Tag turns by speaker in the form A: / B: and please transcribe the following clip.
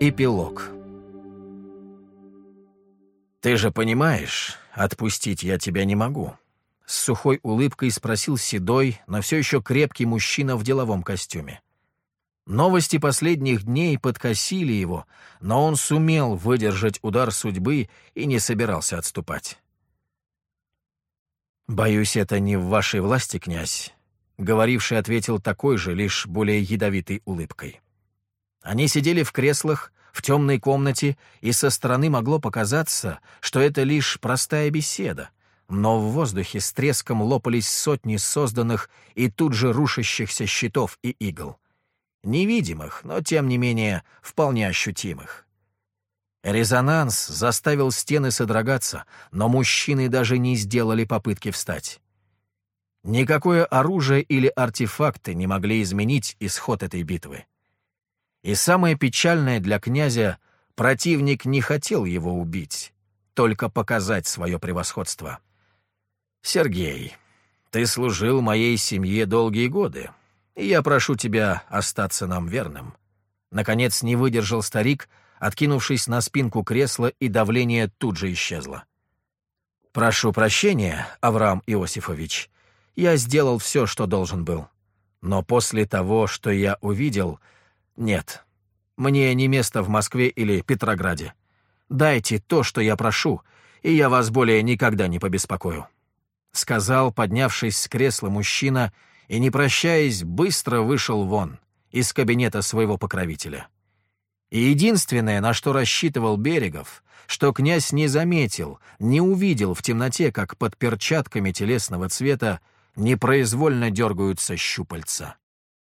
A: Эпилог «Ты же понимаешь, отпустить я тебя не могу», — с сухой улыбкой спросил седой, но все еще крепкий мужчина в деловом костюме. Новости последних дней подкосили его, но он сумел выдержать удар судьбы и не собирался отступать. «Боюсь, это не в вашей власти, князь», — говоривший ответил такой же, лишь более ядовитой улыбкой. Они сидели в креслах, в темной комнате, и со стороны могло показаться, что это лишь простая беседа, но в воздухе с треском лопались сотни созданных и тут же рушащихся щитов и игл. Невидимых, но, тем не менее, вполне ощутимых. Резонанс заставил стены содрогаться, но мужчины даже не сделали попытки встать. Никакое оружие или артефакты не могли изменить исход этой битвы. И самое печальное для князя — противник не хотел его убить, только показать свое превосходство. «Сергей, ты служил моей семье долгие годы, и я прошу тебя остаться нам верным». Наконец не выдержал старик, откинувшись на спинку кресла, и давление тут же исчезло. «Прошу прощения, Авраам Иосифович, я сделал все, что должен был. Но после того, что я увидел, нет, мне не место в Москве или Петрограде. Дайте то, что я прошу, и я вас более никогда не побеспокою», — сказал, поднявшись с кресла мужчина, и, не прощаясь, быстро вышел вон, из кабинета своего покровителя. И единственное, на что рассчитывал Берегов, что князь не заметил, не увидел в темноте, как под перчатками телесного цвета непроизвольно дергаются щупальца.